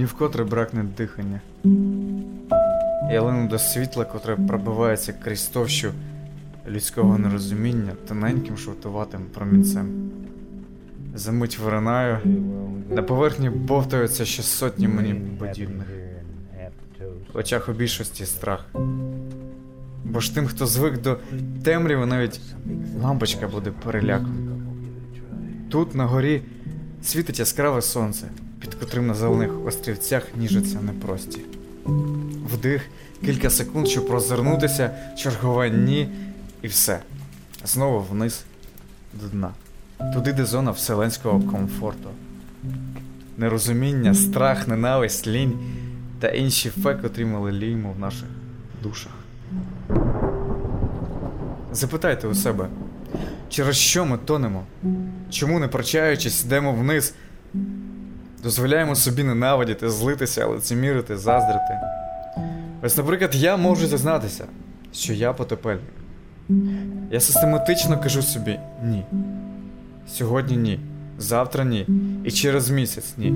мені вкотре бракне дихання. Я лину до світла, котре пробивається крізь товщу людського нерозуміння тоненьким шовтуватим промінцем. Замить виринаю, на поверхні бовтаються ще сотні мені подібних. В очах у більшості страх. Бо ж тим, хто звик до темряви, навіть лампочка буде перелякана. Тут на горі світить яскраве сонце, котрим на зелених острівцях ніжаться непрості. Вдих, кілька секунд, щоб розвернутися, чергове ні, і все. Знову вниз до дна. Туди, де зона вселенського комфорту. Нерозуміння, страх, ненависть, лінь та інші фе, котрі ми в наших душах. Запитайте у себе, через що ми тонемо? Чому, не прощаючись, йдемо вниз? Дозволяємо собі ненавидіти, злитися, лицемірити, заздрити. Ось, наприклад, я можу зізнатися, що я потопельник. Я систематично кажу собі ні. Сьогодні ні, завтра ні, і через місяць ні.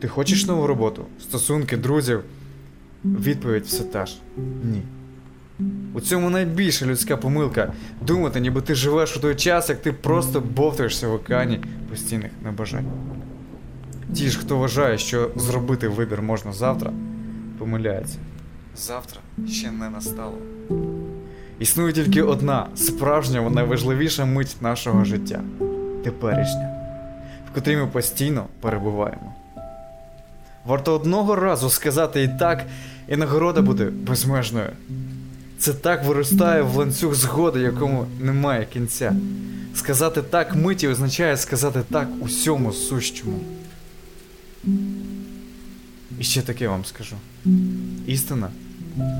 Ти хочеш нову роботу, стосунки, друзів? Відповідь все та ж ні. У цьому найбільша людська помилка думати, ніби ти живеш у той час, як ти просто бовтаєшся в океані постійних небажань. Ті ж, хто вважає, що зробити вибір можна завтра, помиляється. Завтра ще не настало. Існує тільки одна справжня найважливіша мить нашого життя теперішня, в котрій ми постійно перебуваємо. Варто одного разу сказати і так, і нагорода буде безмежною. Це так виростає в ланцюг згоди, якому немає кінця. Сказати так миті означає сказати так усьому сущому. І ще таке вам скажу: істина,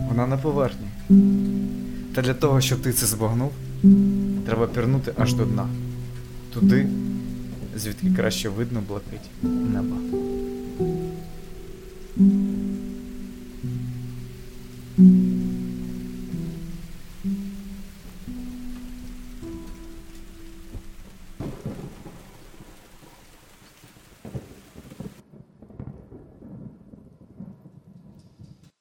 вона на поверхні. Та для того, щоб ти це збагнув, треба пірнути аж до дна, туди, звідки краще видно блакить неба.